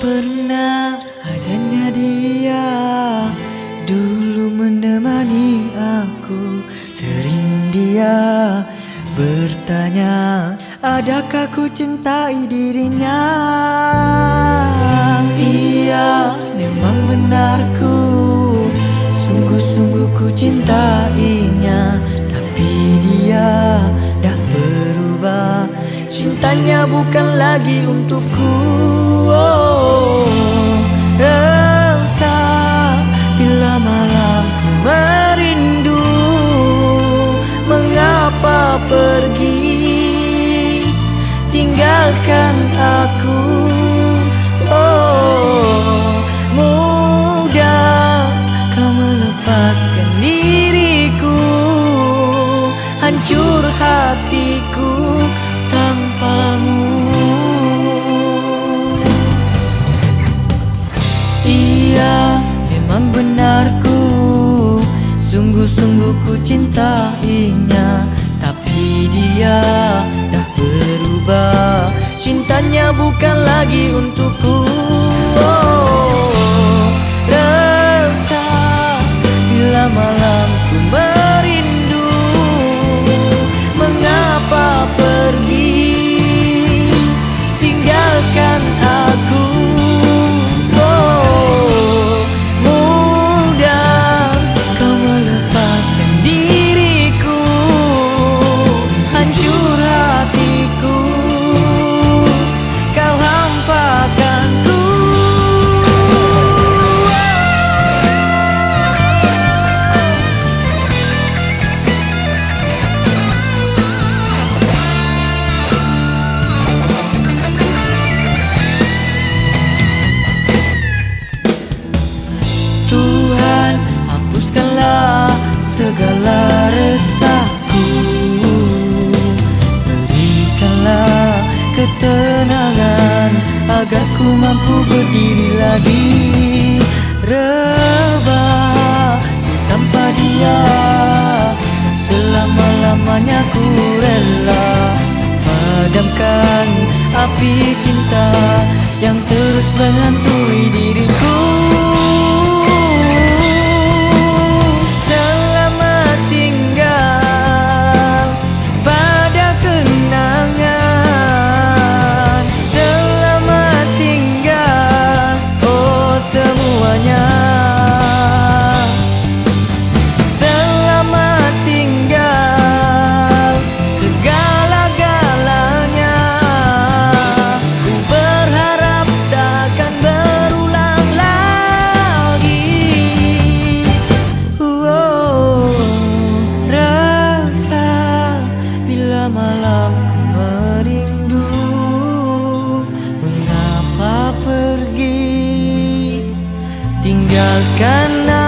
pernah adanya dia. Dulu menemani aku Sering dia bertanya Adakah ku cintai dirinya? Iya memang benarku. Sungguh-sungguh ku cintainya. Tapi dia dah berubah. Cintanya bukan lagi untukku tinggalkan aku Oh mudah kau melepaskan diriku. Hancur hatiku tanpamu. Iya memang benarku. Sungguh-sungguh ku cintainya. Tapi dia dah berubah Cintanya bukan lagi untukku resahku Berikanlah ketenangan agar ku mampu berdiri lagi. Rebah tanpa dia Selama-lamanya ku rela. Padamkan api cinta yang terus menghantui diriku Selamat tinggal segala-galanya. Ku berharap takkan berulang lagi. Oh, rasa bila malam ku merindu tinggalkan